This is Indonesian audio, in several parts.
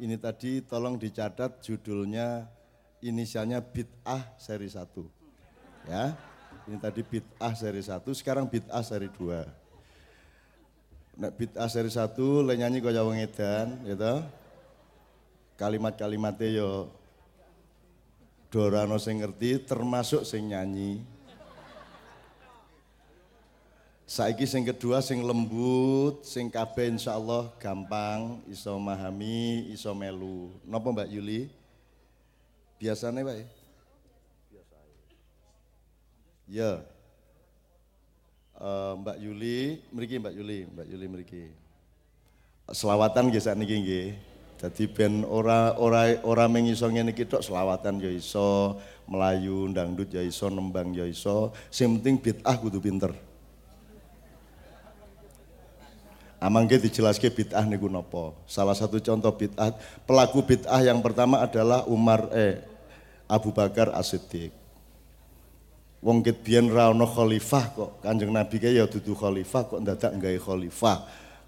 ini tadi tolong dicatat judulnya inisialnya bid'ah seri 1. Ya. Ini tadi bid'ah seri 1, sekarang bid'ah seri 2. Nek bid'ah seri 1 le nyanyi kaya wong edan, gitu. Kalimat-kalimatnya yo Dorano sing ngerti termasuk sing nyanyi. Saiki sing kedua sing lembut, sing kabeh insyaallah gampang iso memahami, iso melu. Napa Mbak Yuli? Biasanya Pak. Ya. Uh, Mbak Yuli, mriki Mbak Yuli, Mbak Yuli mriki. Selawatan nggih sakniki nggih. Jadi ben ora ora ora mengiso ngene iki tok selawatan ya iso, melayu dangdut ya iso, nembang ya iso. Sing penting bid'ah kudu pinter. Amangke dijelaske bid'ah niku napa? Salah satu contoh bid'ah, pelaku bid'ah yang pertama adalah Umar eh Abu Bakar As-Siddiq. Wong ket biyen ra ono khalifah kok. Kanjeng Nabi ke ya dudu khalifah kok ndadak gawe khalifah.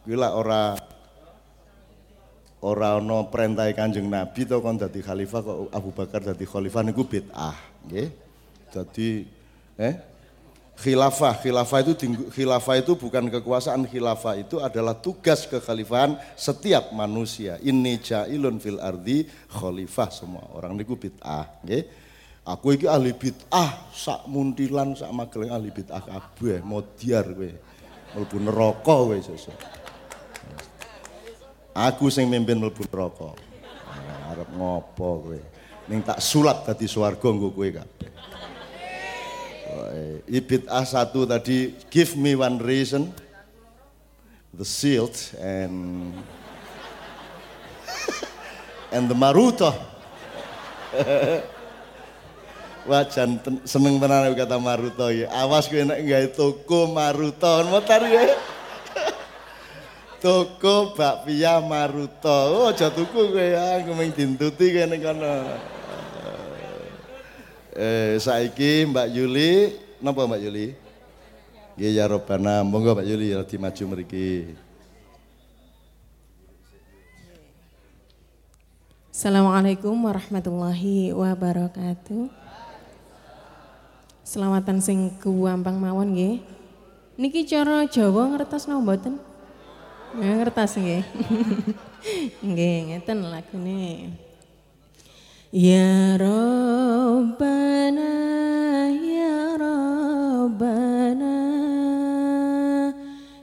Kuwi lah ora ora ono perintah Kanjeng Nabi to kon dadi khalifah kok Abu Bakar dadi khalifah niku bid'ah, nggih. Dadi eh khilafah. Khilafah itu khilafah itu bukan kekuasaan, khilafah itu adalah tugas kekhalifahan setiap manusia. Ini jailun fil ardi khalifah semua orang niku bid'ah, nggih. Aku iki ahli bid'ah, sak muntilan sak magelang ahli bid'ah kabeh, modiar kowe. Mlebu neraka kowe sesuk. Aku sing mimpin mlebu neraka. Arep ngopo kowe? Ning tak sulap dadi swarga nggo kowe kabeh. Ibit A satu tadi give me one reason. The silt and and the maruto. Wajan seneng tenan kata maruto ya. Awas gue enak nggak toko maruto. Motor ya. Toko bakpia maruto. Oh jatuhku gue ya ngomong dintuti kene kono Eh, saiki Mbak Yuli, napa Mbak Yuli? Nggih ya Robana, monggo Mbak Yuli ya maju mriki. Assalamualaikum warahmatullahi wabarakatuh. Selamatan sing kuwampang mawon nggih. Niki cara Jawa ngertos napa mboten? Ya ngertos nggih. nggih, ngeten lagune. Ya Rabbana Ya Rabbana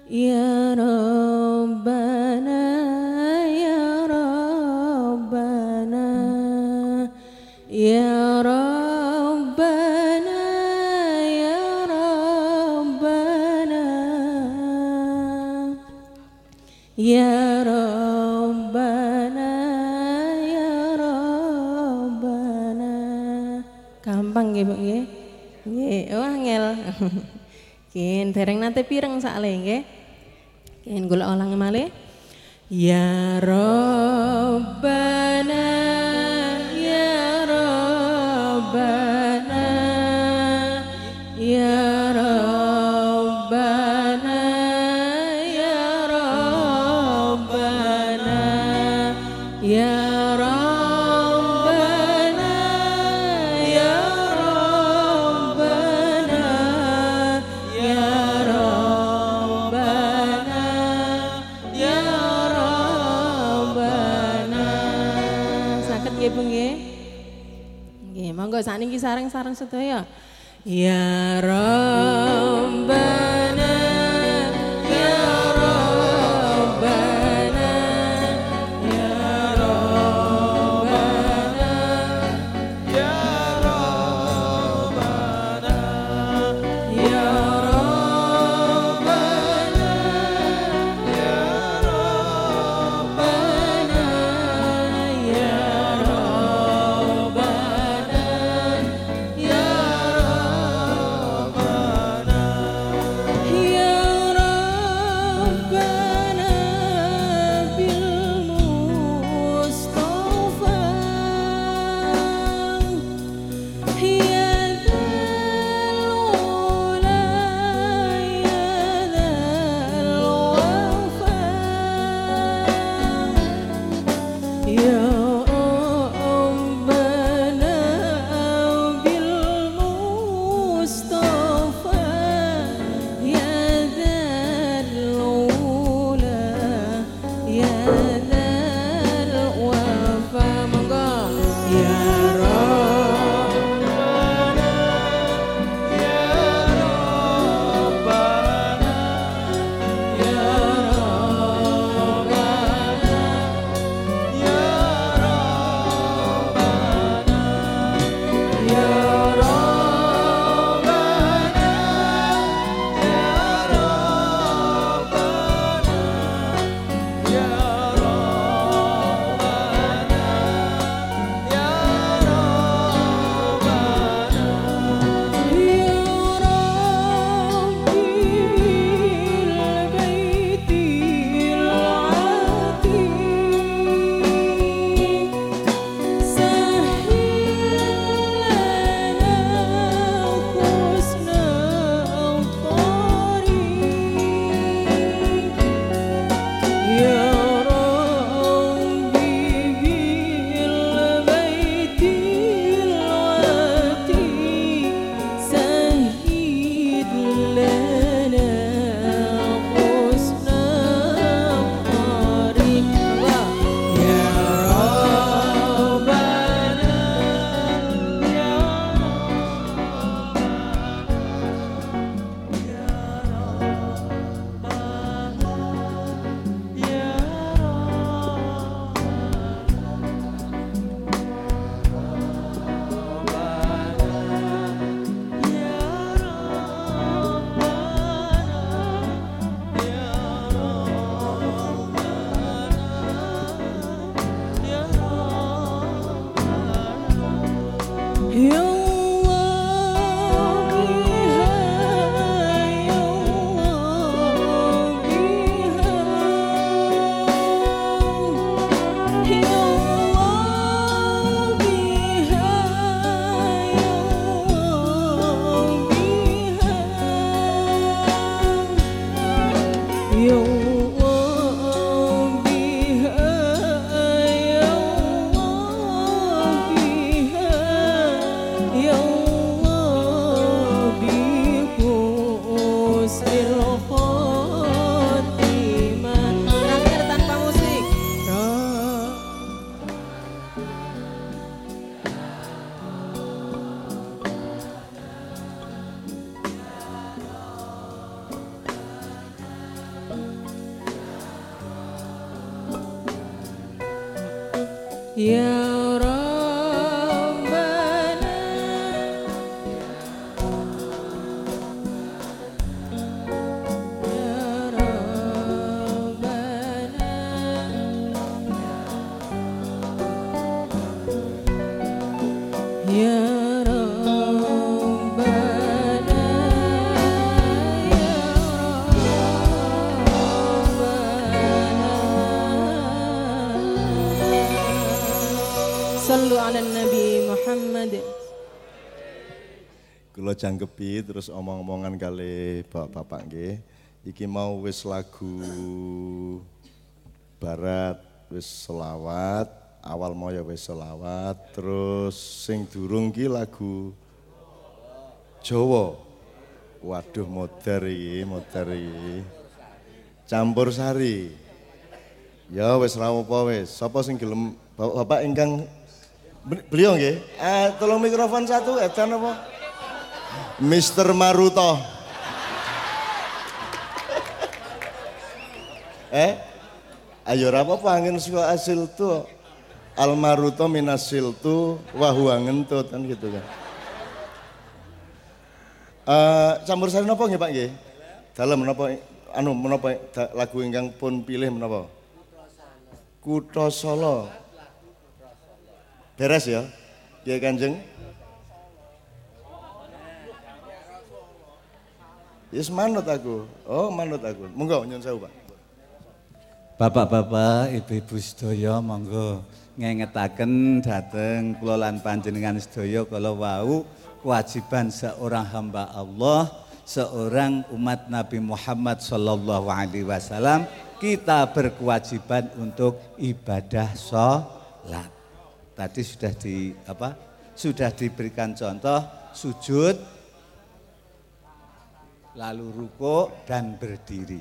Ya Rabbana Kin dereng nate pireng sakle nggih. Kin gula ulang malih. Ya Rabbana sareng-sareng sedaya. Ya Rabbana jangkepi terus omong-omongan kali bapak-bapak nggih. Iki mau wis lagu barat wis selawat, awal mau ya wis selawat, terus sing durung ki lagu Jawa. Waduh moder iki, moder iki. Campur sari. Ya wis ra apa wis. Sapa sing gelem Bapak-bapak ingkang beliau nggih? Eh tolong mikrofon satu edan apa? Mister Maruto. eh? Ayo apa angin suka asil tu. Al Maruto minasil tu wahuangen tu kan gitu kan. Uh, campur sari napa nggih Pak nggih? Dalam menapa anu menapa lagu ingkang pun pilih menapa? Kutha Solo. Beres ya? Kiai Kanjeng. Yes manut aku. Oh manut aku. Monggo nyun sewu Pak. Bapak-bapak, ibu-ibu sedaya monggo ngengetaken dateng kula lan panjenengan sedaya kala wau kewajiban seorang hamba Allah, seorang umat Nabi Muhammad sallallahu alaihi wasallam kita berkewajiban untuk ibadah sholat. Tadi sudah di apa? Sudah diberikan contoh sujud lalu ruko dan berdiri.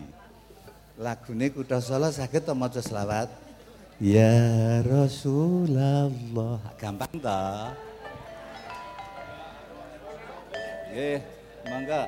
Lagune kuda solo sakit atau mau selawat. Ya Rasulullah. Gampang ta? ya mangga.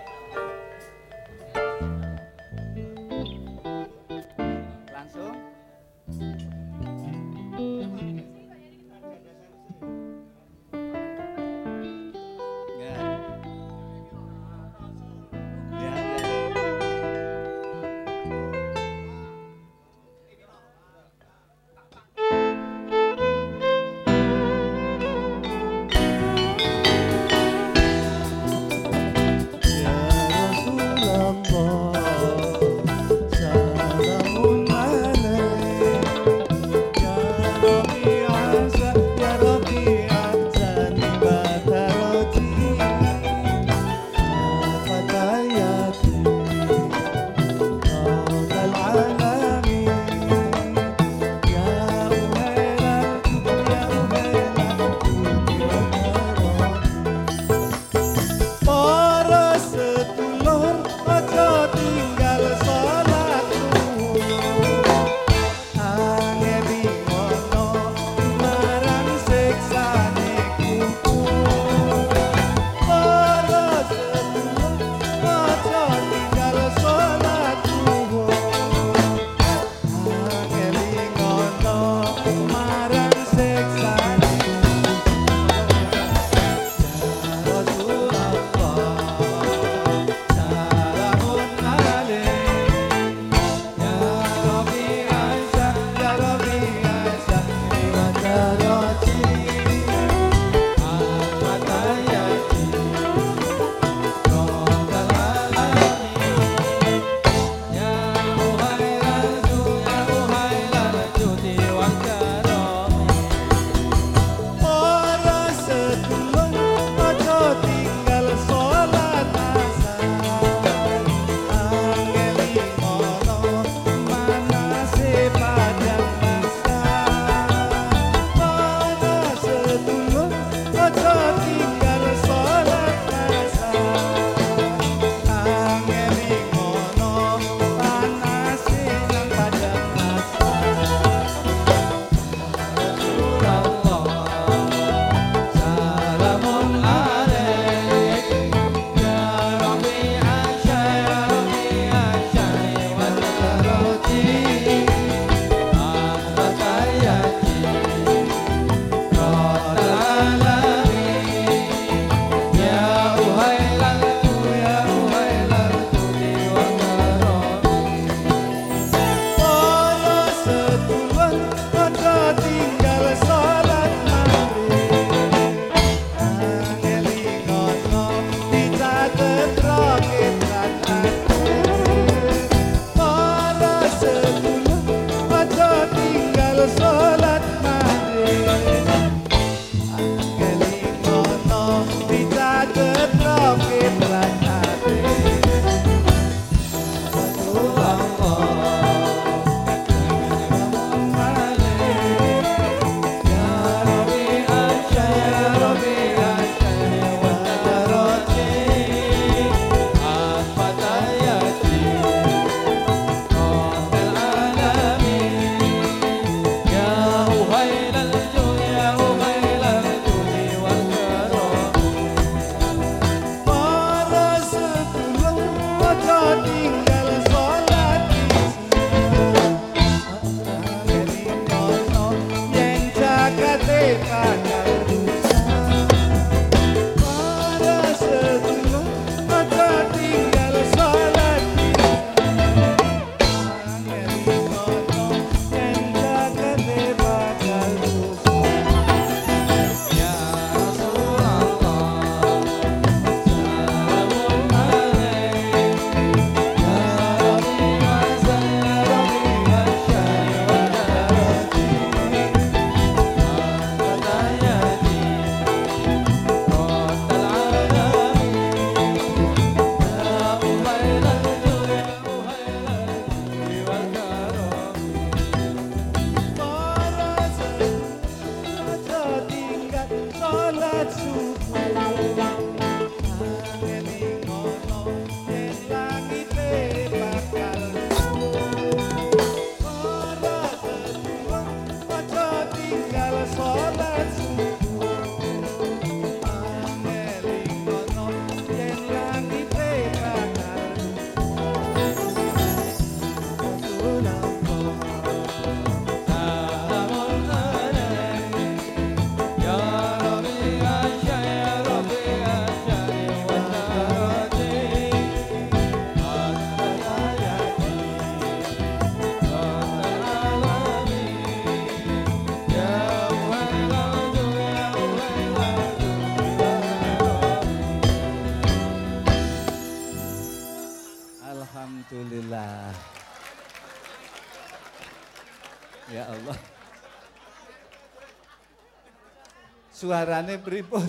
Suarane pripun?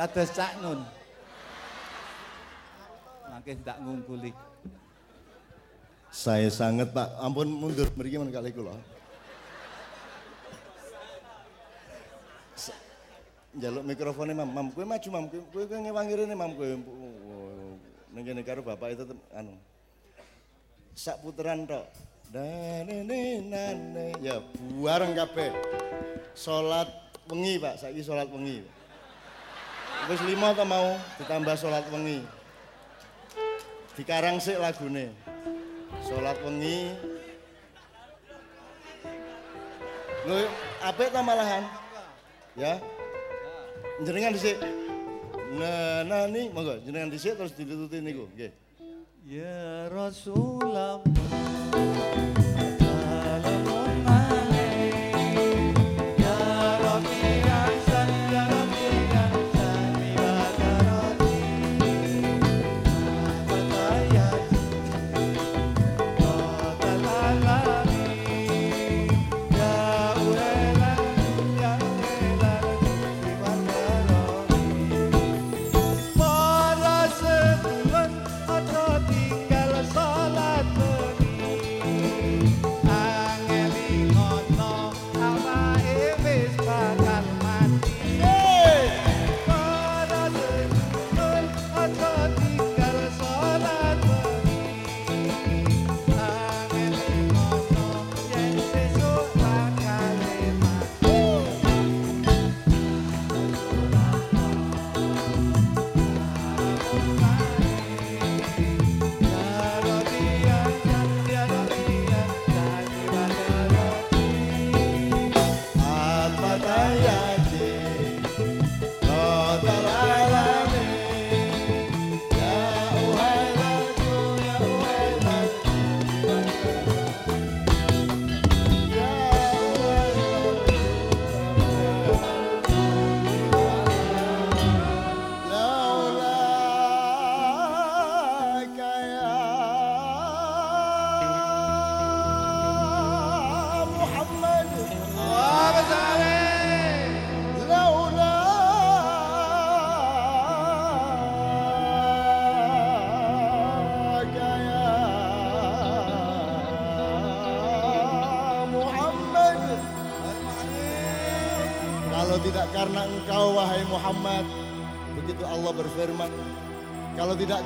Kados Cak Nun. Mangke tak ngungkuli. Saya sangat Pak, ampun mundur mriki men kali kula. Njaluk mikrofonnya Mam, Mam, kowe maju Mam, kowe kowe ngewangi rene Mam kowe. Ning kene karo bapak itu anu. Sak puteran tok. Danene nane ya bareng kabeh. Salat wengi Pak, saiki salat wengi. Wis lima ta mau ditambah salat wengi. Dikarang sik lagune. Salat wengi. Lho, apik ta malahan? Ya. Jenengan dhisik. Nah, nah nih, monggo jenengan dhisik terus ditututi niku, nggih. Ya Rasulullah.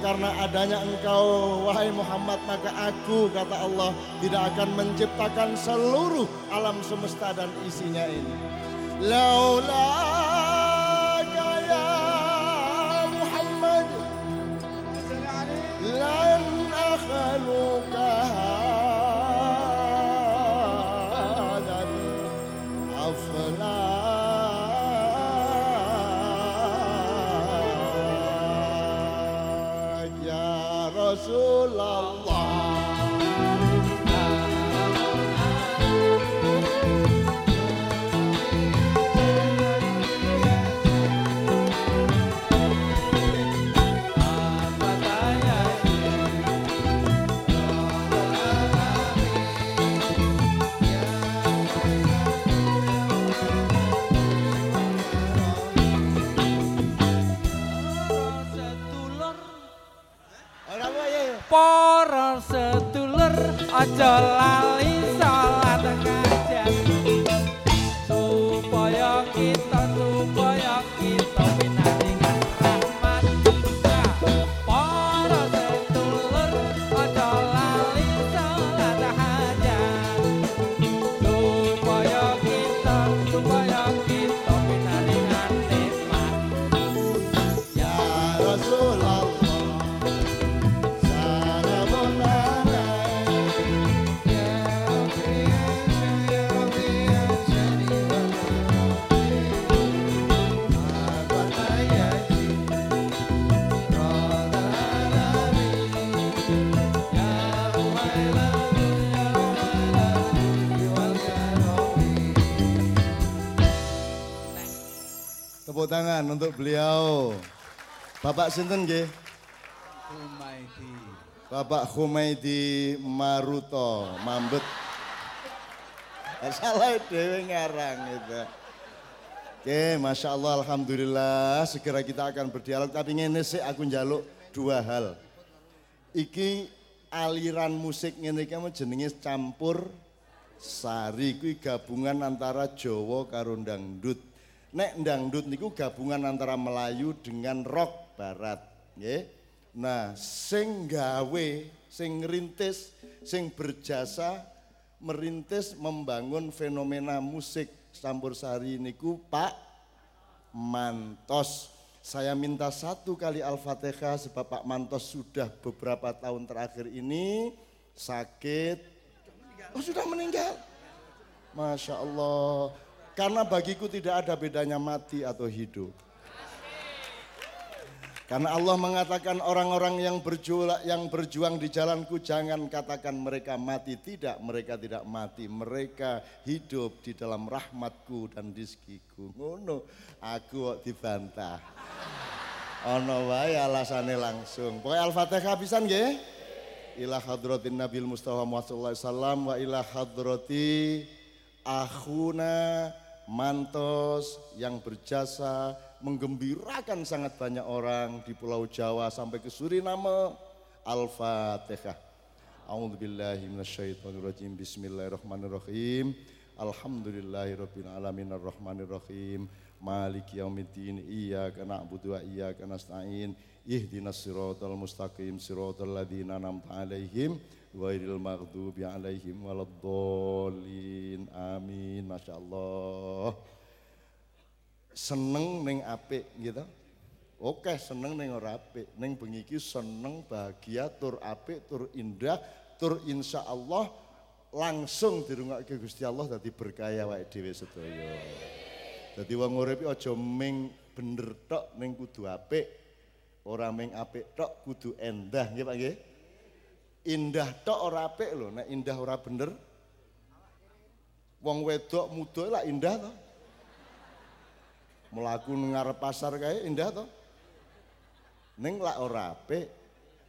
Karena adanya engkau wahai Muhammad Maka aku kata Allah Tidak akan menciptakan seluruh alam semesta dan isinya ini. Laulaka para sedulur aja lali Tepuk tangan untuk beliau. Bapak sinten nggih? Humaidi. Bapak Humaidi Maruto, Mambet. Salah dhewe ngarang itu. Oke, Masya Allah, Alhamdulillah, segera kita akan berdialog. Tapi ngene sih aku njaluk dua hal. Iki aliran musik ngene iki mau jenenge campur sari kuwi gabungan antara Jawa karo dangdut. Nek dangdut niku gabungan antara Melayu dengan rock barat, nggih. Nah, sing gawe, sing ngrintis, sing berjasa merintis membangun fenomena musik campur sari niku Pak Mantos. Saya minta satu kali Al-Fatihah sebab Pak Mantos sudah beberapa tahun terakhir ini sakit. Oh sudah meninggal. Masya Allah. Karena bagiku tidak ada bedanya mati atau hidup. Karena Allah mengatakan orang-orang yang berjuang, yang berjuang di jalanku jangan katakan mereka mati. Tidak, mereka tidak mati. Mereka hidup di dalam rahmatku dan rizkiku. Ngono, aku dibantah. Ono wae alasane langsung. Pokoknya Al-Fatihah pisan nggih. Ila hadratin Nabil Mustafa Muhammad sallallahu alaihi wasallam wa ila hadrati akhuna Mantos yang berjasa menggembirakan sangat banyak orang di Pulau Jawa sampai ke Suriname. Al-Fatihah. A'udzubillahi minasyaitonirrajim. Bismillahirrahmanirrahim. Alhamdulillahirabbil alamin arrahmanirrahim. Maliki yaumiddin. Iyyaka na'budu wa iyyaka nasta'in. Ihdinas siratal mustaqim siratal ladzina an'amta 'alaihim ghairil maghdubi 'alaihim waladdallin. Amin. Masyaallah. Seneng ning apik gitu. Oke, seneng ning ora apik. Ning bengi iki seneng, bahagia, tur apik, tur indah, tur insya Allah langsung dirungokke Gusti Allah dadi berkah awake dhewe sedaya. Dadi wong urip aja ming bener tok ning kudu apik. Ora ming apik tok kudu endah nggih Pak nggih. Indah tok ora apik lho, nek indah ora bener. Wong wedok muda lah indah to. Melaku ngarep pasar kae indah to. Ning lak ora apik,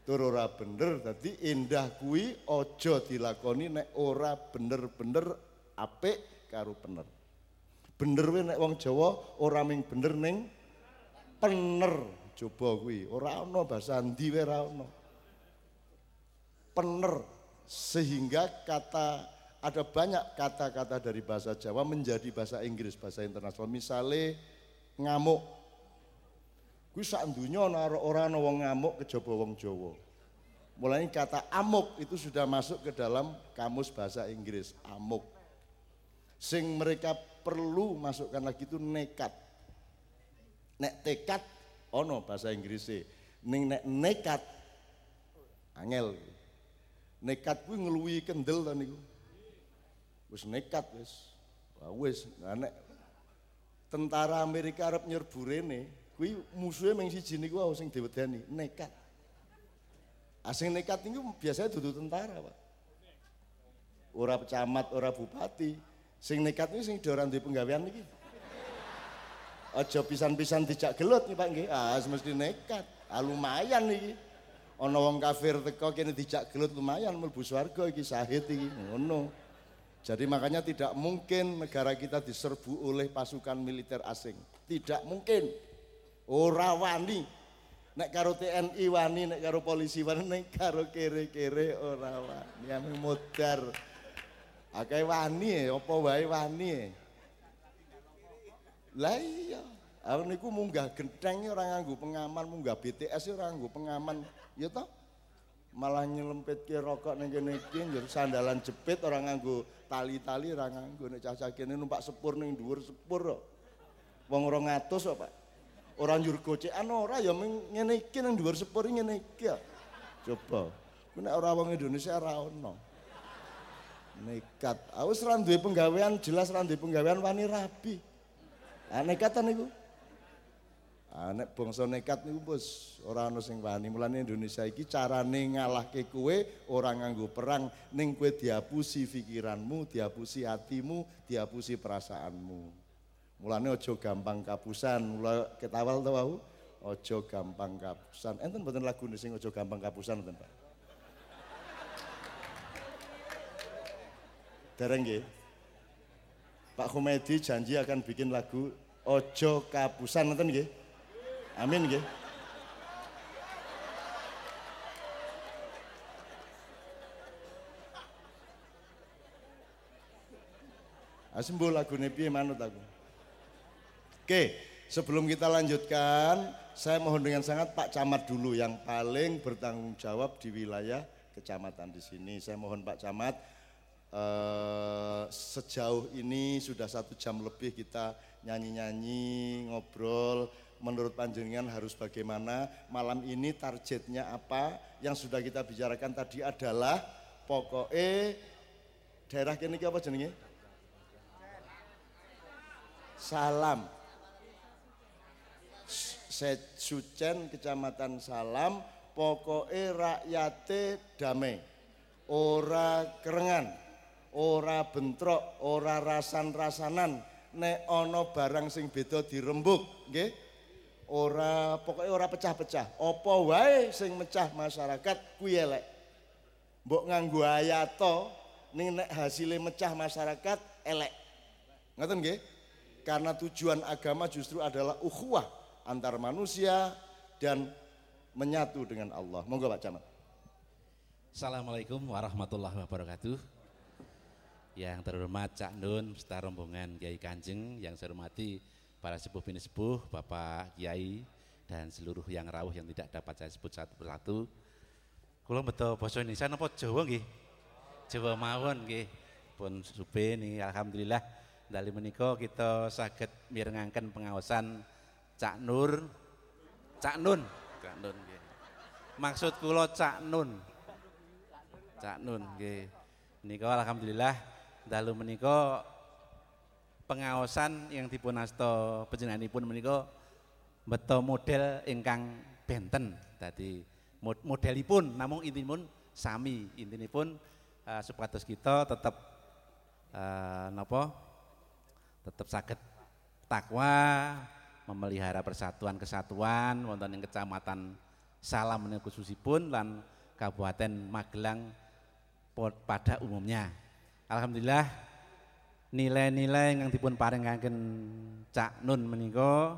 tur ora bener dadi indah kuwi aja dilakoni nek ora bener-bener apik karo bener. Bener kuwi nek wong Jawa ora ming bener ning pener coba kuwi. Ora ana bahasa endi wae ora ana. Pener sehingga kata ada banyak kata-kata dari bahasa Jawa menjadi bahasa Inggris, bahasa internasional. Misalnya ngamuk. Kuwi sak donya ana ora ana wong ngamuk kejaba wong Jawa. Mulai kata amuk itu sudah masuk ke dalam kamus bahasa Inggris, amuk. Sing mereka perlu masukkan lagi itu nekat. Nek tekat ono bahasa Inggrisnya. Ning nek nekat angel. Nekat kuwi ngeluwi kendel ta niku. Wis nekat wis. Wah wis, nek tentara Amerika arep nyerbu rene, kuwi musuhe mung siji niku wae sing diwedani, nekat. Asing nekat niku biasanya dudu tentara, Pak. Ora pecamat, ora bupati. Sing nekat niku sing ora duwe penggawean iki. Aja pisan-pisan dijak gelut nih Pak nggih. Ah mesti nekat. Ah lumayan iki. Ana wong kafir teko kene dijak gelut lumayan mlebu swarga iki sahid iki. Ngono. Jadi makanya tidak mungkin negara kita diserbu oleh pasukan militer asing. Tidak mungkin. Ora wani. Nek karo TNI wani, nek karo polisi wani, nek karo kere-kere ora wani. Yang modar. Akeh wani, apa wae wani. Lah iya. Aku niku munggah genteng ora nganggo pengaman, munggah BTS ora nganggo pengaman. Ya toh? Malah nyelempitke rokok ning kene iki sandalan jepit ora nganggo tali-tali ora nganggo nek cacah kene numpak sepur ning dhuwur sepur kok. Wong 200 kok, Pak. Ora njur gocekan ora ya ngene iki ning dhuwur sepur ngene iki ya. Coba. Ku nek ora wong Indonesia ora ono. Nekat. Aku wis ora duwe penggawean, jelas ora duwe penggawean wani rabi. Ah nekatan niku. Ah nek bangsa nekat niku bos ora ana sing wani. Mulane Indonesia iki carane ngalahke kowe ora nganggo perang ning kowe dihapusi pikiranmu, dihapusi hatimu, dihapusi perasaanmu. Mulane ojo gampang kapusan. Ketawal to wau. Ojo gampang kapusan. Enten mboten lagu sing ojo gampang kapusan enten, Pak? Dereng nggih. Pak Humedi janji akan bikin lagu Ojo Kapusan nonton nggih. Amin nggih. Asembuh lagu piye manut aku. Oke, sebelum kita lanjutkan, saya mohon dengan sangat Pak Camat dulu yang paling bertanggung jawab di wilayah kecamatan di sini. Saya mohon Pak Camat eh, sejauh ini sudah satu jam lebih kita nyanyi-nyanyi, ngobrol. Menurut panjenengan harus bagaimana? Malam ini targetnya apa? Yang sudah kita bicarakan tadi adalah pokoknya daerah kini apa jenenge? Salam. Sucen Kecamatan Salam, pokoknya rakyate damai. Ora kerengan, ora bentrok, ora rasan-rasanan, nek ono barang sing beda dirembuk, nggih. Ora pokoknya ora pecah-pecah. Apa wae sing mecah masyarakat kuwi elek. Mbok nganggo ayato ning nek hasilnya mecah masyarakat elek. Ngoten nggih? Karena tujuan agama justru adalah ukhuwah antar manusia dan menyatu dengan Allah. Monggo Pak Camat. Assalamualaikum warahmatullahi wabarakatuh. Yang terhormat Cak Nun, beserta rombongan Kiai Kanjeng, yang saya hormati para sepuh bini sepuh, Bapak Kiai, dan seluruh yang rawuh yang tidak dapat saya sebut satu persatu. Kulo betul basa Indonesia napa Jawa nggih? Jawa mawon nggih. Pun supe nih alhamdulillah dari menika kita saged mirengaken pengawasan Cak Nur Cak Nun, Cak Nun nggih. Maksud kula Cak Nun. Cak Nun nggih. Nika alhamdulillah dalu menika pengawasan yang dipun asta panjenenganipun menika beto model ingkang benten. Dadi modelipun namung intinipun sami intinipun uh, supados kita tetap uh, napa tetap saged takwa memelihara persatuan kesatuan wonten ing kecamatan Salam menika khususipun lan Kabupaten Magelang pada umumnya. Alhamdulillah nilai-nilai yang dipun paringaken Cak Nun menika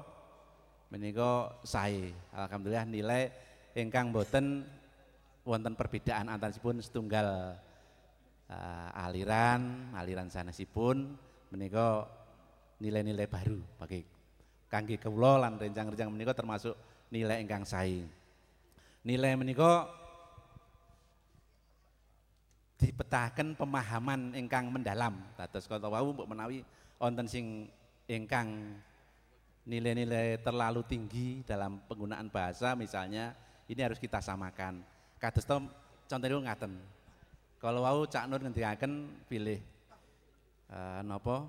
menika sae. Alhamdulillah nilai ingkang boten wonten perbedaan antarisipun setunggal uh, aliran, aliran sanesipun menika nilai-nilai baru bagi kangge kawula lan rencang-rencang menika termasuk nilai ingkang sae. Nilai menika dipetaken pemahaman ingkang mendalam. Dados kata wau mbok menawi wonten sing ingkang nilai-nilai terlalu tinggi dalam penggunaan bahasa misalnya ini harus kita samakan. Kados to contohnya ngaten. Kalau wau Cak Nur ngendikaken pilih uh, napa?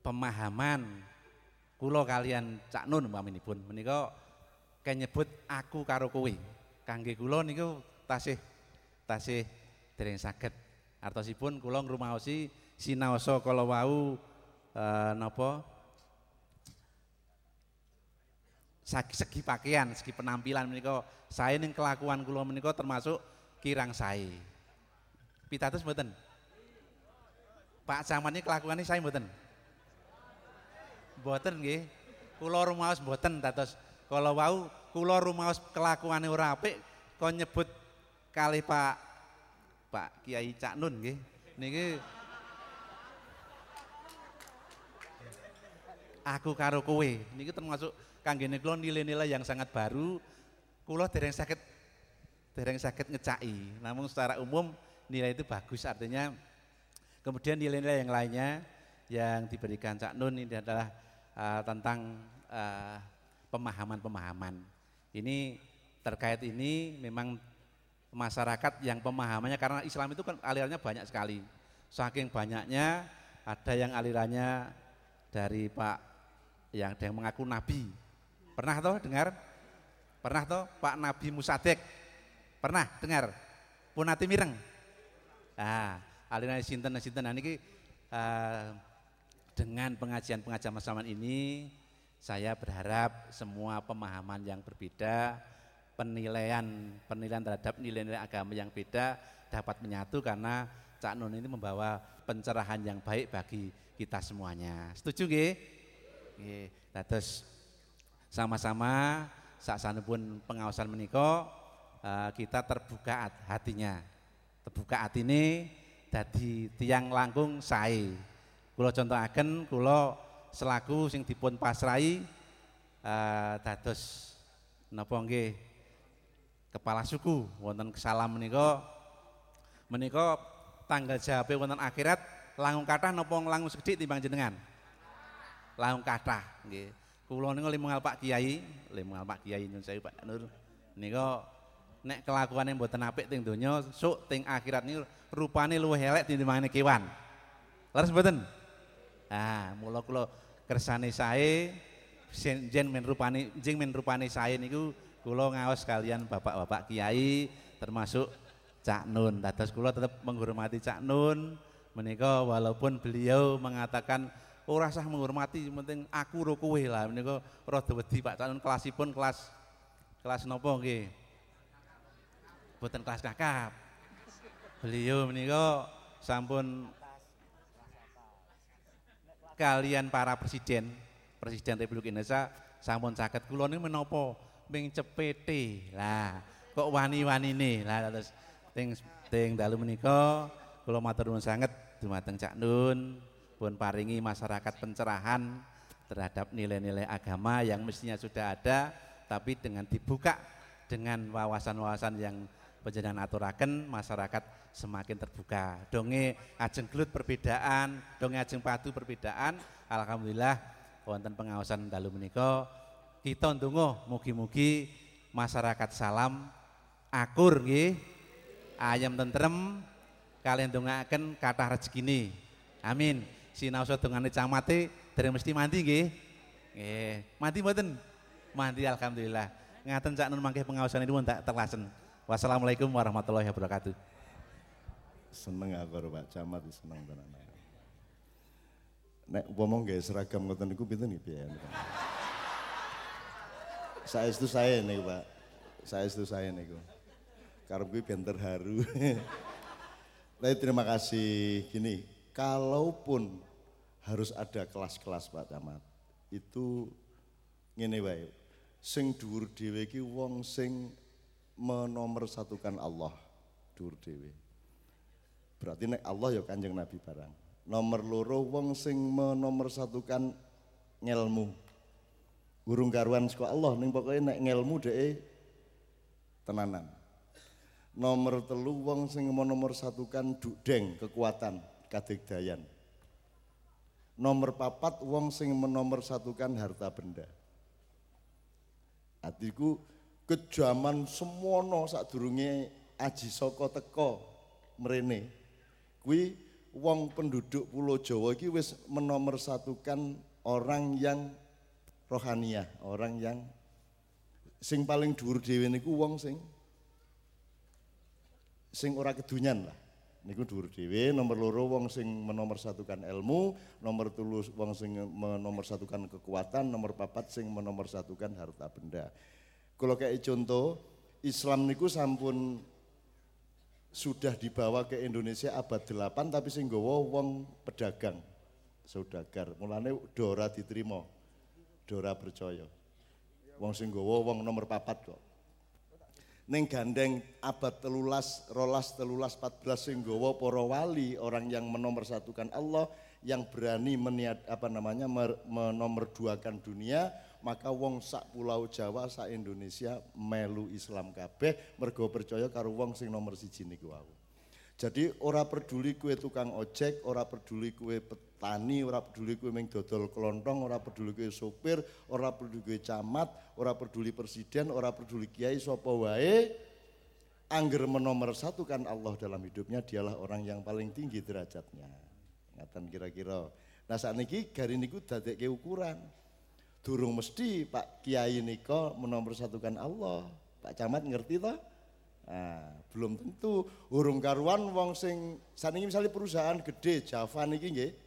Pemahaman kula kalian Cak Nun umpaminipun menika kenyebut aku karo kowe. Kangge kula niku tasih tasih dereng saged artosipun kula ngrumaosi sinaosa kala wau e, napa segi pakaian, segi penampilan menika saya ning kelakuan kula menika termasuk kirang sae. Pitados mboten? Pak Camat ini kelakuannya saya mboten? Mboten nggih. Kula rumaos mboten dados kala wau kula rumaos kelakuane ora apik kok nyebut kali Pak. Pak Kiai Cak Nun nggih. Niki aku karo kowe. Niki termasuk kangge kula nilai-nilai yang sangat baru. Kula dereng sakit dereng sakit ngecai namun secara umum nilai itu bagus. Artinya kemudian nilai-nilai yang lainnya yang diberikan Cak Nun ini adalah uh, tentang pemahaman-pemahaman. Uh, ini terkait ini memang masyarakat yang pemahamannya karena Islam itu kan alirannya banyak sekali. Saking banyaknya ada yang alirannya dari Pak yang ada yang mengaku nabi. Pernah toh dengar? Pernah toh Pak Nabi Musadek? Pernah dengar? Punati Mireng. Ah, aliran sinten sinten nah niki uh, dengan pengajian-pengajian masaman ini saya berharap semua pemahaman yang berbeda, penilaian penilaian terhadap nilai-nilai agama yang beda dapat menyatu karena Cak Nun ini membawa pencerahan yang baik bagi kita semuanya. Setuju nggih? Nggih. Nah, terus sama-sama pun pengawasan meniko eh, kita terbuka hatinya. Terbuka hati ini jadi tiang langkung saya Kula contohaken kula selaku sing dipun pasrai uh, dados napa nggih kepala suku wonten kesalam menika. Menika tanggal jawab wonten akhirat langung kathah napa langung sekedhik timbang jenengan? Langung kathah nggih. Kula niku limungal Pak Kiai limungal Pak Kiai nyun sewu Pak Nur. Nika nek kelakuane mboten apik teng donya sok teng akhirat niku rupane luwih elek tinimbangane kewan. Leres mboten? Ah, mula kula kersane sae jen men rupane jeng men rupane sae niku kula ngaos kalian bapak-bapak kiai termasuk Cak Nun. Dados kula tetap menghormati Cak Nun menika walaupun beliau mengatakan ora sah menghormati penting aku ro kowe lah menika rada wedi Pak Cak Nun kelasipun kelas kelas napa nggih? Boten kelas kakap. Beliau menika sampun kalian para presiden, presiden Republik Indonesia sampun saged kula niku menapa ming cepete. Lah, kok wani-wanine. Lah terus ting ting dalu menika kula matur nuwun sanget dumateng Cak Nun pun paringi masyarakat pencerahan terhadap nilai-nilai agama yang mestinya sudah ada tapi dengan dibuka dengan wawasan-wawasan yang penjenengan aturaken masyarakat semakin terbuka. Donge ajeng gelut perbedaan, donge ajeng padu perbedaan. Alhamdulillah wonten pengawasan dalu menika kita ndonga mugi-mugi masyarakat salam akur nggih. Ayam tentrem kalian dongaaken kathah rezekine. Amin. Sinaosa dongane camate dereng mesti mandi nggih. Nggih. Mandi mboten? Mandi alhamdulillah. Ngaten cak nun mangke pengawasan ini tak terlasen. Wassalamualaikum warahmatullahi wabarakatuh. Seneng aku Pak Camat seneng tenan. Nek umpama nggih seragam ngoten niku pinten nggih piye? Saestu saya niku Pak. Saestu saya niku. Karep kuwi ben terharu. Tapi terima kasih gini, kalaupun harus ada kelas-kelas Pak Camat, itu ngene wae. Sing dhuwur dhewe iki wong sing menomorsatukan Allah dur dewi. Berarti nek Allah ya Kanjeng Nabi barang. Nomor loro wong sing menomorsatukan ngelmu. Urung karuan saka Allah ning pokoke nek ngelmu dhek tenanan. Nomor telu wong sing menomorsatukan dudeng kekuatan kadegdayan. Nomor papat wong sing menomorsatukan harta benda. Atiku kejaman semono sadurunge Aji Soko teko mrene kuwi wong penduduk Pulau Jawa iki wis menomorsatukan orang yang rohaniah, orang yang sing paling dhuwur dhewe niku wong sing sing ora kedunyan lah. Niku dhuwur dhewe, nomor loro wong sing menomorsatukan ilmu, nomor telu wong sing menomorsatukan kekuatan, nomor papat sing menomorsatukan harta benda. Kalau kayak contoh, Islam niku sampun sudah dibawa ke Indonesia abad 8 tapi sing nggawa wong pedagang, saudagar. Mulane Dora diterima. Dora percaya. Wong sing nggawa wong nomor papat kok. Ning gandeng abad telulas, rolas, telulas, 14 sing nggawa para wali, orang yang menomorsatukan Allah, yang berani meniat apa namanya menomorduakan dunia, maka wong sak pulau Jawa sak Indonesia melu Islam kabeh mergo percaya karo wong sing nomor siji niku wau. Jadi ora peduli kue tukang ojek, ora peduli kue petani, ora peduli kue meng dodol kelontong, ora peduli kue sopir, ora peduli kue camat, ora peduli presiden, ora peduli kiai sapa wae. Angger menomorsatukan Allah dalam hidupnya dialah orang yang paling tinggi derajatnya. Ngatan kira-kira. Nah saat ini gari niku dadekke ukuran. Durung mesti Pak Kiai niko menomorsatukan Allah. Pak Camat ngerti toh? Nah, belum tentu urung karuan wong sing saniki misalnya perusahaan gede Java niki nggih.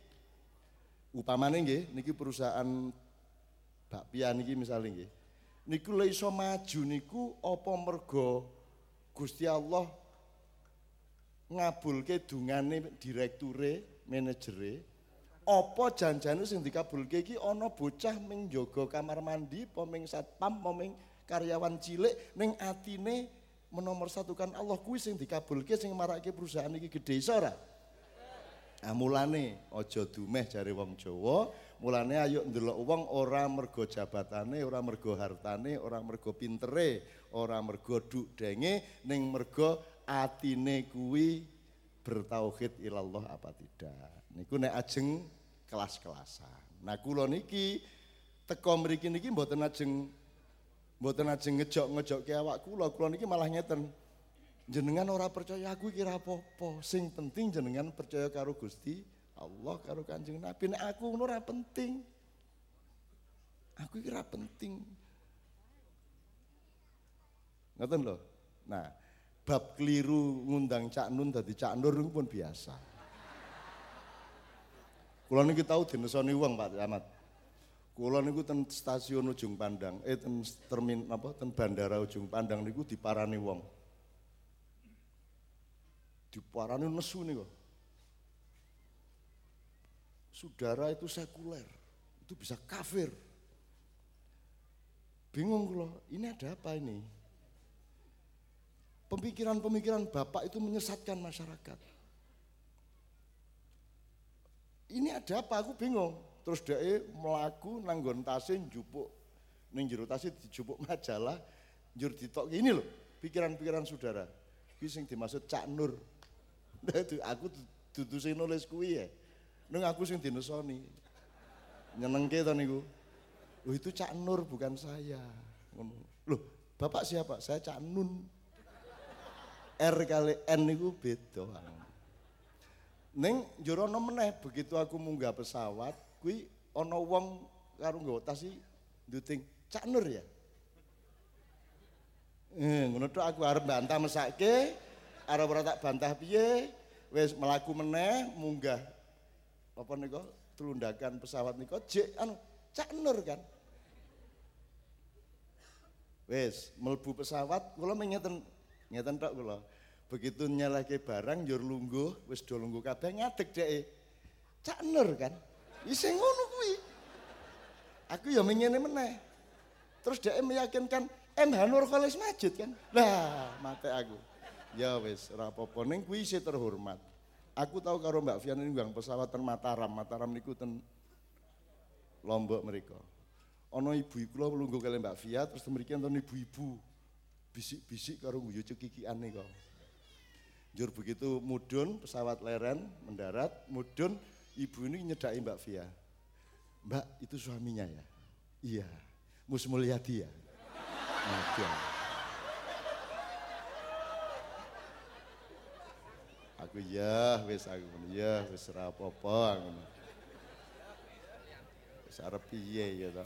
Upamane nggih niki perusahaan bakpia niki misalnya nggih. Niku lek iso maju niku apa mergo Gusti Allah ngabulke dungane direkture, manajere, apa janjane sing dikabulke iki ana bocah ming kamar mandi, apa ming satpam, apa ming karyawan cilik ning atine menomor satukan Allah kuwi sing dikabulke sing marake perusahaan iki gedhe iso? Nah, mulane aja dumeh jare wong Jawa, mulane ayo ndelok wong ora mergo jabatane, ora mergo hartane, ora mergo pintere, ora mergo duk denge, ning mergo atine kuwi bertauhid ilallah apa tidak. Niku nek ajeng kelas-kelasan. Nah kula niki teko mriki niki mboten ajeng mboten ajeng ngejok-ngejokke awak kula, kula niki malah ngeten. Jenengan ora percaya aku kira apa-apa. Sing penting jenengan percaya karo Gusti Allah karo Kanjeng Nabi. Nek aku ngono ora penting. Aku kira penting. Ngoten lho. Nah bab keliru ngundang Cak Nun dadi Cak Nur pun biasa. Kula niki tau dinesoni wong Pak Camat. Kula niku ten stasiun Ujung Pandang eh ten termin apa ten bandara Ujung Pandang niku diparani wong diparani nesu nih kok. Saudara itu sekuler, itu bisa kafir. Bingung loh, ini ada apa ini? Pemikiran-pemikiran Bapak itu menyesatkan masyarakat. Ini ada apa? Aku bingung. Terus dia melaku nanggon tasin jupuk ning jero tasin dijupuk majalah njur ditok ini loh pikiran-pikiran saudara. Iki sing dimaksud Cak Nur. Aku dudu sing nulis kuwi ya. Nung aku sing dinesoni. Nyenengke to niku. Loh itu Cak Nur bukan saya. Ngono. Loh, Bapak siapa? Saya Cak Nun. R kali N niku beda. Ning njero ono meneh begitu aku munggah pesawat kuwi ana wong karo nggawa tas nduting Cak Nur ya. Eh, ngono tok aku arep bantah mesake arep ora tak bantah piye wis melaku meneh munggah apa nika telundakan pesawat nika jek anu Cak Nur kan. Wis melbu pesawat kula ngeten ngeten tok kula. Begitu nyalahke barang njur lungguh wis do lungguh kabeh ngadeg dhek Cak Nur kan. Isih ngono kuwi. Aku ya mengene meneh. Terus dhek meyakinkan M Hanur Khalis Majid kan. Lah mate aku Ya wis, ora apa-apa ning kuwi terhormat. Aku tahu karo Mbak Fian ini bang pesawat ten Mataram, Mataram niku ten Lombok mereka. Ono ibu kula lungguh kali Mbak Fia terus mriki enten ibu-ibu bisik-bisik karo guyu cekikian niku. Jur begitu mudun pesawat leren mendarat, mudun ibu ini nyedaki Mbak Fia. Mbak itu suaminya ya? Iya. Mus Mulyadi ya? Nah, Aku ya wis aku ya wis ora apa-apa ngono. Wis arep piye ya to.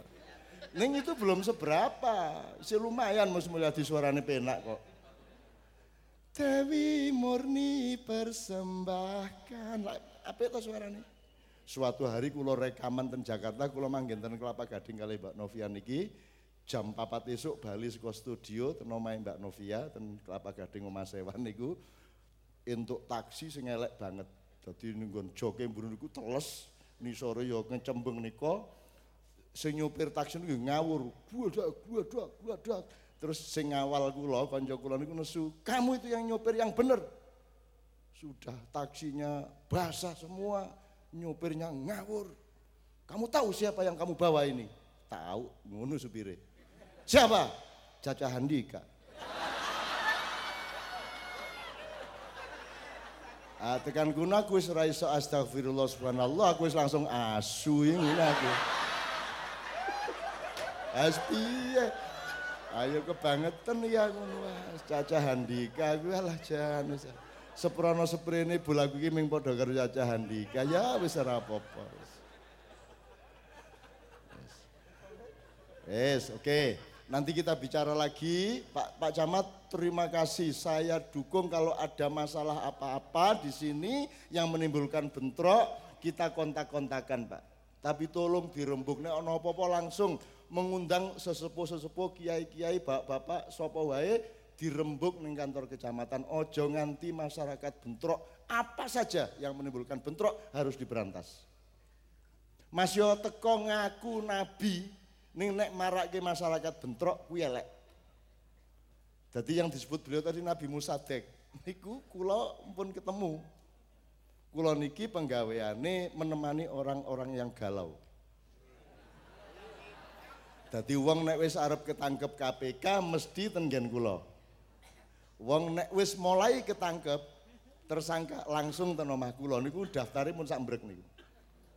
Ning itu belum seberapa, si lumayan Mas Mulyadi suarane penak kok. Dewi murni persembahkan. Apa itu suarane? Suatu hari kula rekaman ten Jakarta, kula manggen ten Kelapa Gading kali Mbak Novia niki jam 4 esuk bali saka studio ten Mbak Novia ten Kelapa Gading omah sewan niku entuk taksi sing elek banget. Dadi nggon joke mbuh niku teles nisore ya ngecembeng nika sing nyopir taksi niku ngawur. Gludak gludak gludak. Terus sing ngawal kula kanca kula niku nesu, "Kamu itu yang nyopir yang bener." Sudah taksinya basah semua, nyopirnya ngawur. Kamu tahu siapa yang kamu bawa ini? Tahu, ngono supire. Siapa? Caca Handika. Ah, tekan kuna aku wis ora iso astagfirullah subhanallah, aku wis langsung asu ngene aku. As piye? Ayo kebangetan ya ngono Mas. Caca Handika aku alah jan wis. Seprono seprene bolaku iki ming padha karo Caca Handika. Ya wis ora apa-apa. Wis, oke. Okay. Nanti kita bicara lagi, Pak Pak Camat. Terima kasih. Saya dukung kalau ada masalah apa-apa di sini yang menimbulkan bentrok, kita kontak-kontakan, Pak. Tapi tolong dirembuk nek ana apa-apa langsung mengundang sesepuh-sesepuh kiai-kiai bapak-bapak sapa wae dirembuk ning kantor kecamatan ojo nganti masyarakat bentrok apa saja yang menimbulkan bentrok harus diberantas Mas yo teko ngaku nabi ning nek marake masyarakat bentrok kuwi elek Jadi yang disebut beliau tadi Nabi Musadek niku kula pun ketemu Kula niki penggaweane menemani orang-orang yang galau. Dadi wong nek wis arep ketangkep KPK mesti tenggen kula. Wong nek wis mulai ketangkep tersangka langsung ten omah kula niku daftare pun sak mbrek niku.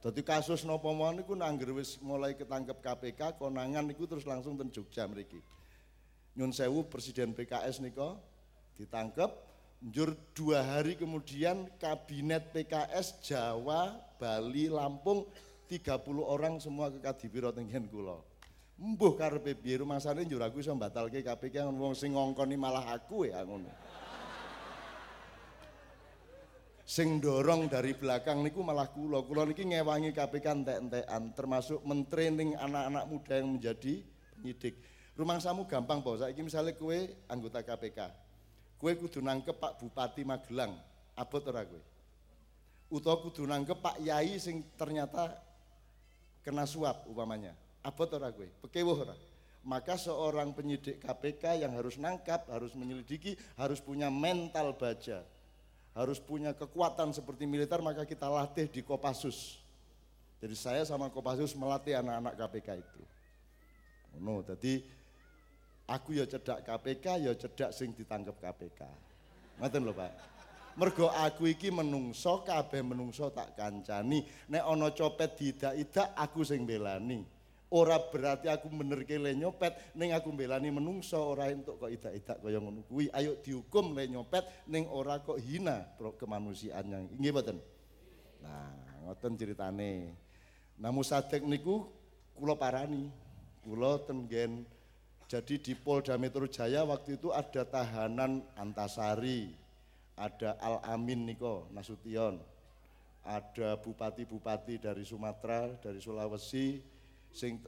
Dadi kasus napa mawon niku nangger wis mulai ketangkep KPK konangan niku terus langsung ten Jogja mriki. Nyun sewu Presiden PKS nika ditangkep Njur dua hari kemudian kabinet PKS Jawa, Bali, Lampung 30 orang semua ke Kadipiro tenggen kula. Mbuh karepe piye rumangsane njur aku iso batalke KPK wong sing ngongkoni malah aku ya ngono. Sing dorong dari belakang niku malah kula. Kula niki ngewangi KPK entek-entekan termasuk mentraining anak-anak muda yang menjadi penyidik. Rumangsamu gampang, Bos. Saiki misalnya kue anggota KPK, Kue kudu nangkep Pak Bupati Magelang, abot ora kue? Utawa kudu nangkep Pak Yai sing ternyata kena suap umpamanya. Abot ora kue? Pekewuh ora? Maka seorang penyidik KPK yang harus nangkap, harus menyelidiki, harus punya mental baja. Harus punya kekuatan seperti militer, maka kita latih di Kopassus. Jadi saya sama Kopassus melatih anak-anak KPK itu. No, jadi Aku ya cedak KPK, ya cedak sing ditangkep KPK. Ngoten lho, Pak. Mergo aku iki menungso, kabeh menungso tak kancani. Nek ana copet didak-idak aku sing belani. Ora berarti aku bener le nyopet, ning aku belani menungso ora entuk kok idak-idak kaya ngono kuwi. Ayo dihukum le nyopet ning ora kok hina kemanusiaannya. Nggih mboten? Nah, ngoten ceritane. Namun sadek niku kula parani. Kula tenggen jadi di Polda Metro Jaya waktu itu ada tahanan Antasari, ada Al Amin Niko Nasution, ada bupati-bupati dari Sumatera, dari Sulawesi, sing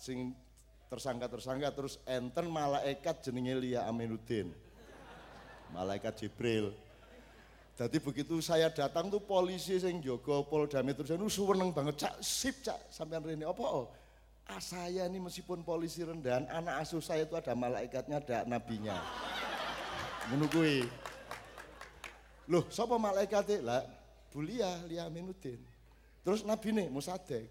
sing tersangka-tersangka terus enten malaikat jenenge Lia Aminuddin. Malaikat Jibril. Jadi begitu saya datang tuh polisi sing jogo Polda Metro Jaya itu seneng banget cak sip cak sampean rene apa oh ah saya ini meskipun polisi rendahan, anak asuh saya itu ada malaikatnya, ada nabinya. Menunggui. Loh, siapa malaikatnya? Lah, Bulia, Lia Minuddin. Terus nabi nih, Musadek.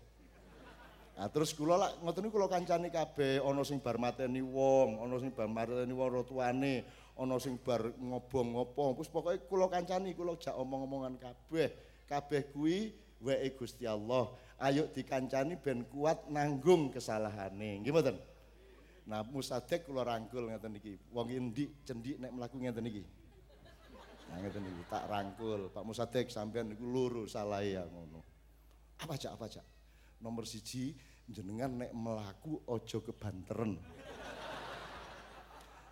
Nah, terus kula lah ngoten niku kula kancani kabeh, ana sing bar mateni wong, ana sing bar mateni wong rotuane, ana sing bar ngobong ngopo. Terus pokoke kula kancani, kula jak omong-omongan kabeh. Kabeh kuwi wae Gusti Allah. Ayo dikancani ben kuat nanggung kesalahane. Nggih mboten? Nah musadek kula rangkul ngeten iki. Wong endi cendik nek mlaku ngeten iki? Nah ngeten iki tak rangkul. Pak Musadek sampean niku loro salah ya ngono. Apa cak apa cak nomor siji jenengan nek melaku ojo kebanteren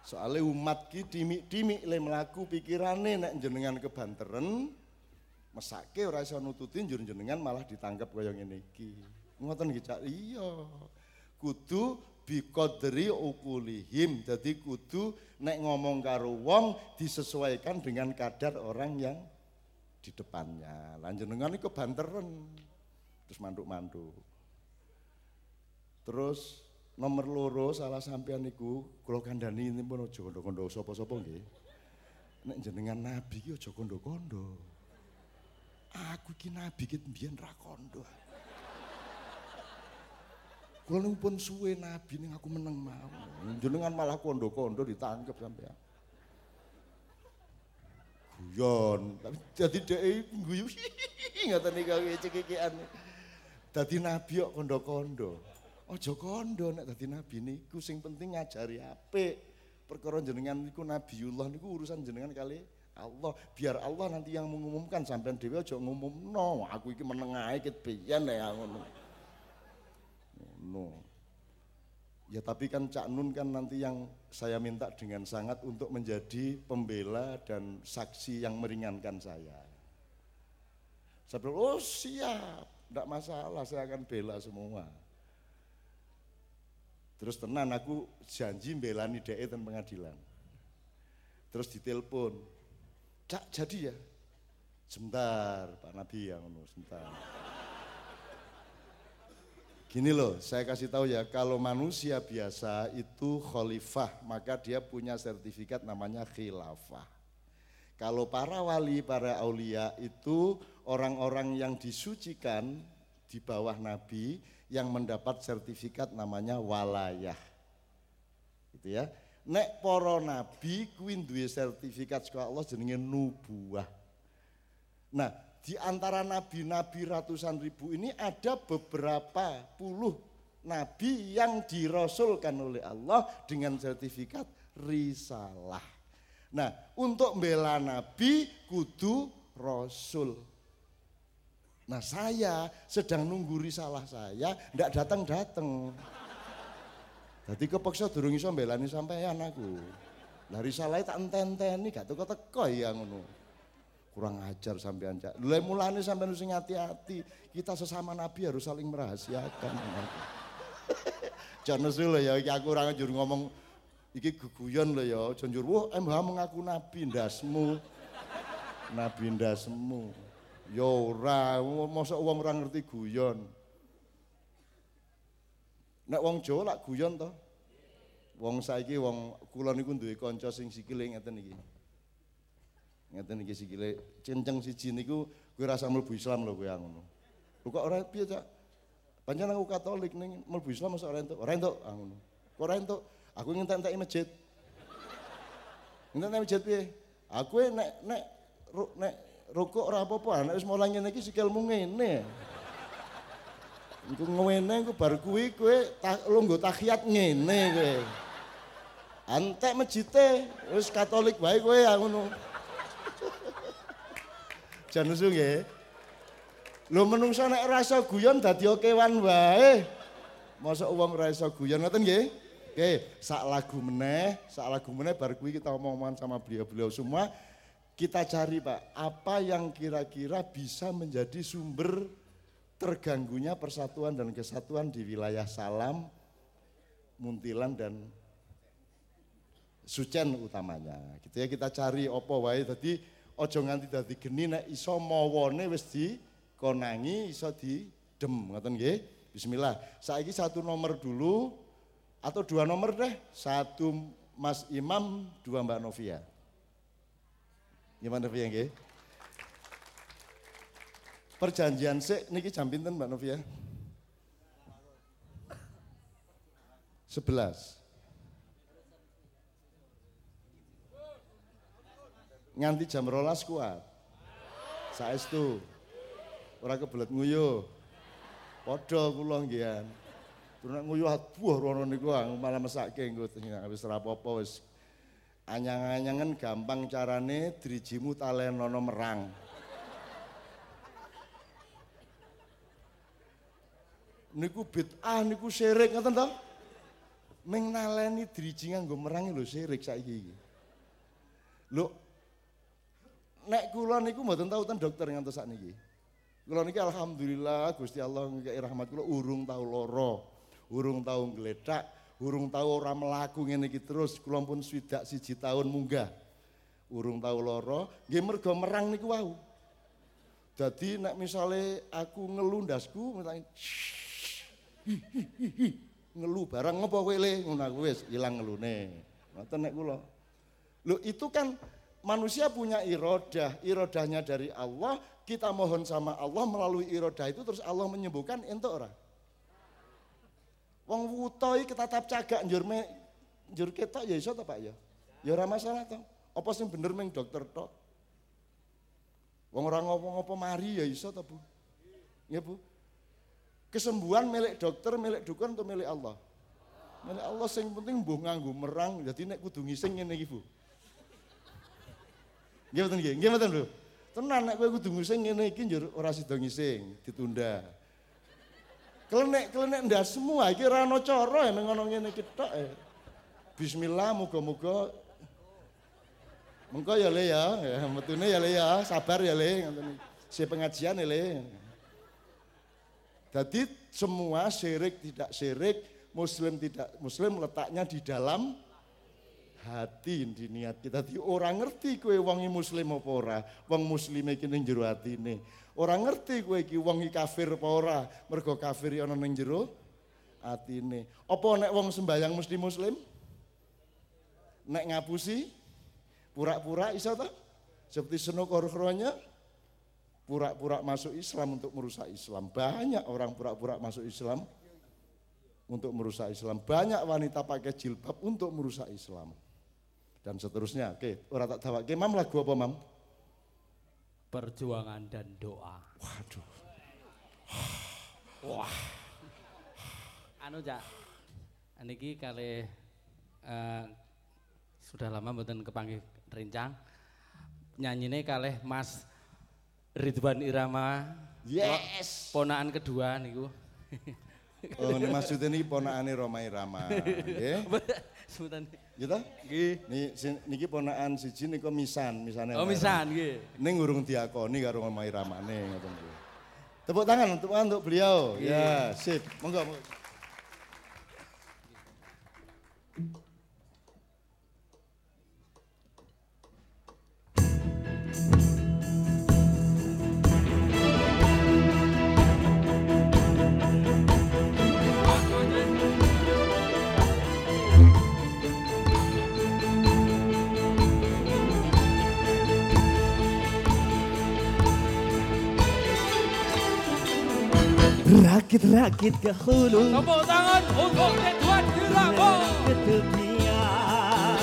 soalnya umat ki timik-timik le melaku pikirane nek jenengan kebanteren mesake ora iso nututi jenengan malah ditangkap kaya ngene iki. Ngoten iki Cak. Iya. Kudu biqadri ukulihim. Jadi kudu nek ngomong karo wong disesuaikan dengan kadar orang yang di depannya. Lan jenengan iku banteren. Terus manduk-manduk. Terus nomor loro salah sampean niku kula kandhani pun aja kondo-kondo sapa-sapa nggih. Nek jenengan nabi ki aja kondo-kondo. Aku iki nabi ki mbiyen ra kondo. Kula pun suwe nabi ning aku meneng mau. Jenengan malah kondo-kondo ditangkep sampean. Guyon, tapi jadi dhek guyu ngoten iki cekikian. Dadi nabi kok kondo-kondo. Aja kondo nek dadi nabi niku sing penting ngajari apik. Perkara jenengan niku nabiullah niku urusan jenengan kali Allah. Biar Allah nanti yang mengumumkan sampai dewi aja ngumum no aku iki meneng ae ket biyen ya ngono. No ya tapi kan Cak Nun kan nanti yang saya minta dengan sangat untuk menjadi pembela dan saksi yang meringankan saya. Saya bilang oh siap. Tidak masalah, saya akan bela semua. Terus tenan aku janji belani DE dan pengadilan. Terus ditelepon, Cak jadi ya? Sebentar Pak Nabi yang ngono, sebentar. Gini loh, saya kasih tahu ya, kalau manusia biasa itu khalifah, maka dia punya sertifikat namanya khilafah. Kalau para wali, para aulia itu orang-orang yang disucikan di bawah Nabi yang mendapat sertifikat namanya walayah. Gitu ya. Nek para nabi kuwi duwe sertifikat saka Allah jenenge nubuah. Nah, di antara nabi-nabi ratusan ribu ini ada beberapa puluh nabi yang dirasulkan oleh Allah dengan sertifikat risalah. Nah, untuk membela nabi kudu rasul. Nah, saya sedang nunggu risalah saya, ndak datang-datang. Jadi kepeksa durung iso mbelani sampean aku. Lah risalah tak enten-enteni gak teko-teko ya ngono. Kurang ajar sampean cak. Mulai mulane sampean sing hati-hati. Kita sesama nabi harus saling merahasiakan. Jangan lho ya iki aku ora njur ngomong iki guguyon lho ya. Aja njur wah MH mengaku nabi ndasmu. Nabi ndasmu. Ya ora, mosok wong ora ngerti guyon. Nek wong Jawa lak guyon to. Wong saiki wong kula niku duwe kanca sing sikile ngeten iki. Ngeten iki sikile cinceng siji niku kowe rasa mlebu Islam lho kowe ngono. Lho kok ora piye, Cak? Pancen aku Katolik ning mlebu Islam masa ora entuk? Ora entuk ah ngono. Kok ora entuk? Aku ngentek-enteki masjid. Ngentek masjid piye? Aku nek nek nek rukuk ora apa-apa, nek wis mulai ngene iki sikilmu ngene. Iku ngene iku bar kuwi kowe ta, lu nggo tahiyat ngene kowe. Antek mejite wis Katolik wae kowe ya ngono. Jan usu nggih. Lho menungso nek ora iso guyon dadi kewan wae. Wong ora iso guyon ngoten nggih? Oke, sak lagu meneh, sak lagu meneh bar kuwi kita omong-omongan sama beliau-beliau semua. Kita cari Pak, apa yang kira-kira bisa menjadi sumber terganggunya persatuan dan kesatuan di wilayah Salam, Muntilan dan Sucen utamanya. Gitu ya kita cari opo wae dadi ojo nganti dadi geni nek iso mawone wis dikonangi iso didem ngoten nggih. Bismillah. Saiki satu nomor dulu atau dua nomor deh. Satu Mas Imam, dua Mbak Novia. Gimana Novia nggih? Perjanjian sik niki jam pinten Mbak Novia? 11. Nganti jam rolas kuat. Saestu. Ora kebelet nguyuh. Padha kula nggih. Terus nek nguyuh aduh rono niku ah, malah mesake engko wis ora apa-apa wis. Anyang-anyangen gampang carane drijimu talenono merang. niku bid'ah niku syirik ngoten to? Ming naleni driji nganggo merang lho syirik saiki iki. Lho nek kula niku mboten tau ten dokter ngantos sakniki. Kula niki alhamdulillah Gusti Allah ngekeki rahmat kula urung tau lara, urung tau ngledak, urung tau ora mlaku ngene iki terus kula pun swidak siji tahun munggah. Urung tau lara, nggih mergo merang niku wau. Dadi nek misale aku ngelundasku misalnya ngelu barang ngopo kowe le? Ngono aku wis ilang ngelune. Ngoten nek kula. Itu kan manusia punya irodah. Irodahnya dari Allah kita mohon sama Allah melalui irodah itu terus Allah menyembuhkan entuk ora wong wuto iki ketatap cagak njur me njur ketok ya iso to Pak ya ya ora masalah to apa sing bener ming dokter tok wong ora ngopo-ngopo mari ya iso to Bu ya Bu Kesembuhan milik dokter, milik dukun atau milik Allah? Milik Allah sing penting mbuh nganggo merang, jadi nek kudu ngising ngene iki, Bu. Nggih mboten nggih, nggih mboten, Lho. Tenan nek kowe kudu ngising ngene iki njur ora sida ngising, ditunda. Klenek klenek ndak semua iki ora ana cara ya ngono ngene iki eh. Bismillah muga-muga Mengko ya le ya, ya metune ya le ya, sabar ya le ngoten. Si pengajian ya le. Jadi semua syirik tidak syirik, muslim tidak muslim letaknya di dalam hati di niat kita. Jadi orang ngerti kue wangi muslim apa ora, muslime iki ning jero atine. Orang ngerti kue iki wong iki kafir apa ora, mergo kafir ana ning jero atine. Apa nek wong sembayang mesti muslim? Nek ngapusi pura-pura iso ta? Seperti seno korokronya pura-pura masuk Islam untuk merusak Islam. Banyak orang pura-pura masuk Islam untuk merusak Islam. Banyak wanita pakai jilbab untuk merusak Islam. Dan seterusnya. Oke, orang tak tahu. Mam lagu apa mam? Perjuangan dan doa. Waduh. Anu Cak. Niki kali eh, sudah lama mboten kepanggih rincang. Nyanyine kalih Mas Ridwan Irama. Yes. Ponaan kedua niku. Oh, ini maksudnya ini ponakane Roma Irama. Nggih. Sebutan. Gitu? Nggih. Nih, niki ponaan siji niku misan, misane. Oh misan nggih. Ning urung diakoni karo Roma Irama nih ngoten kuwi. Tepuk tangan untuk untuk beliau. Ya, sip. Monggo. monggo. Rakit-rakit ke hulu Tepuk tangan untuk Ridwan ke tepian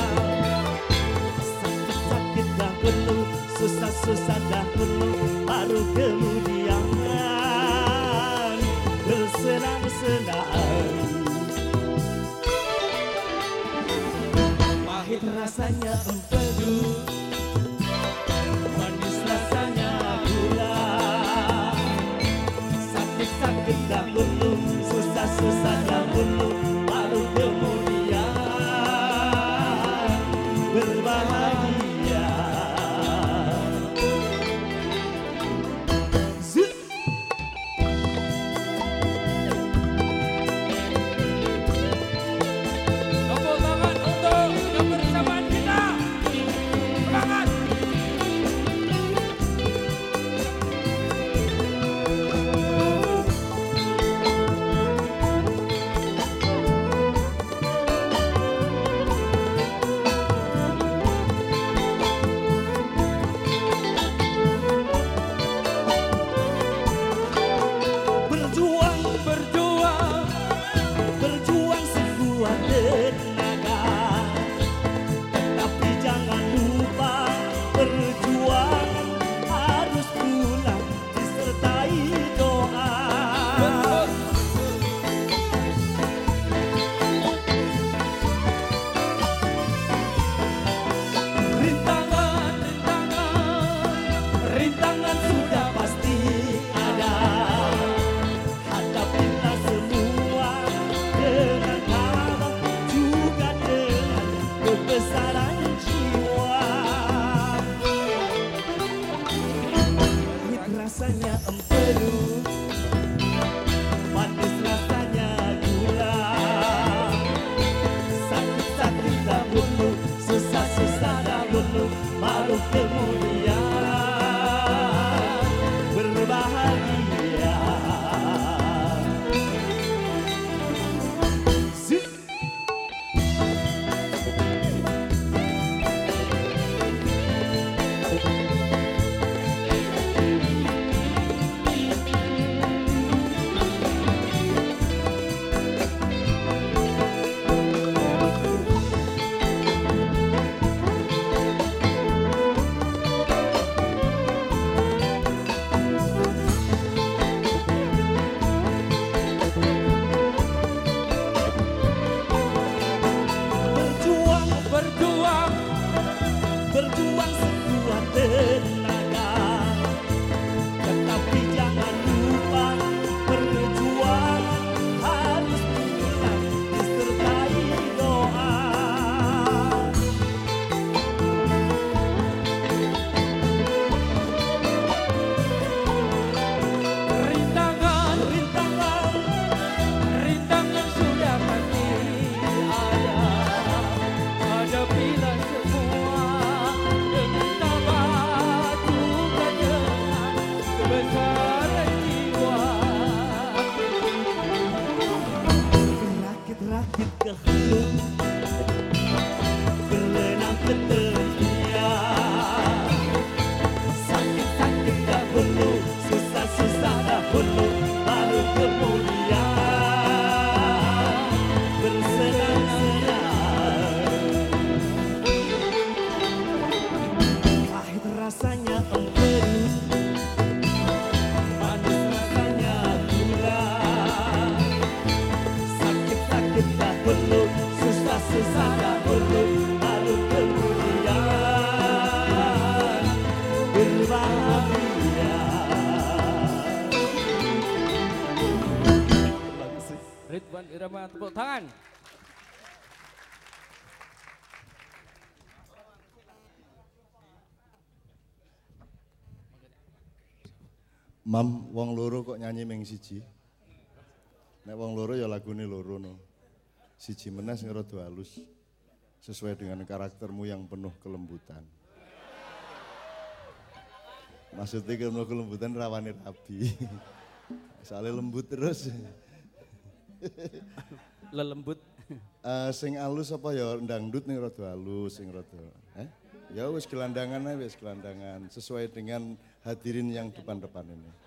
Sakit-sakit dahulu Susah-susah dahulu Baru kemudian. Bersenang-senang. Pahit rasanya empedu susah-susah ming siji? Nek wong loro ya lagune loro no. Siji meneh sing rada halus. Sesuai dengan karaktermu yang penuh kelembutan. Maksudnya penuh kelembutan rawani rabi. Soalnya lembut terus. Lelembut. Eh sing halus apa ya dangdut ning rada halus sing rada. Eh? Ya wis gelandangan ae wis gelandangan sesuai dengan hadirin yang depan-depan ini.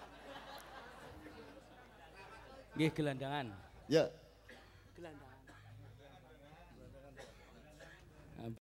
Nggih gelandangan. Ya.